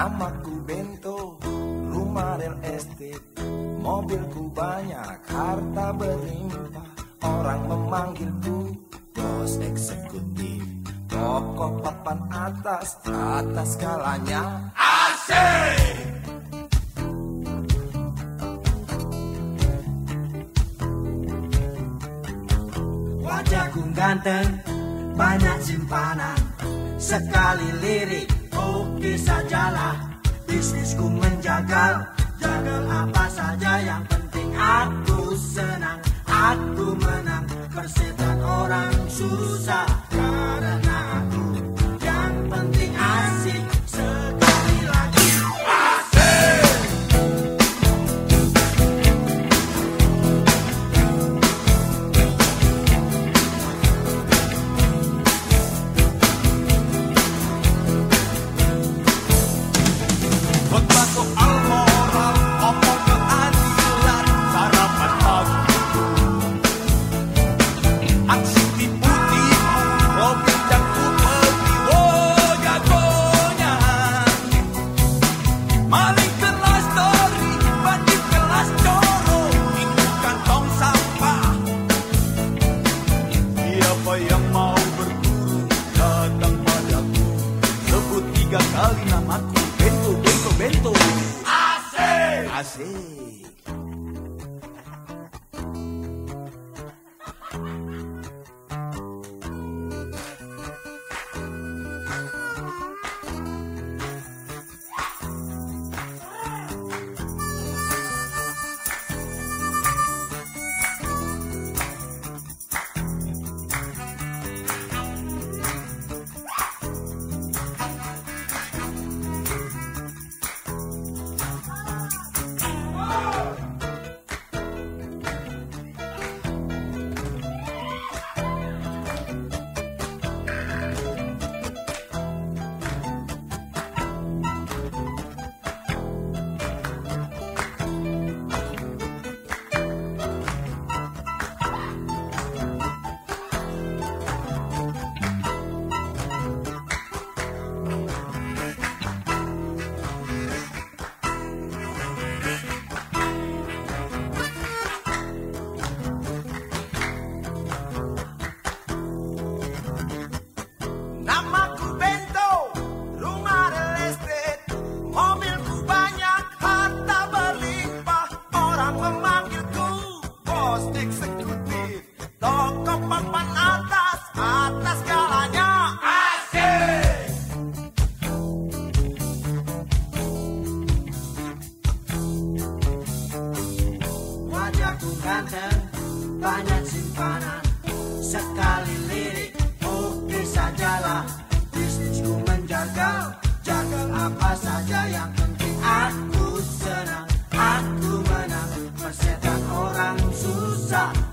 Namaku Bento, rumah real estate. Mobilku banyak, harta berlimpah. Orang memanggilku bos eksekutif. Toko papan atas, atas skalanya Asik! Wajahku ganteng, banyak simpanan. Sekali lirik, oke sajalah Bisnisku menjagal, jagal apa saja Yang penting. Aku senang, aku menang. Persetan orang susah Asik! ganteng Banyak simpanan Sekali lirik oh, Oke sajalah Bisnisku menjaga Jaga apa saja yang penting. Aku senang Aku menang. Persetan orang susah.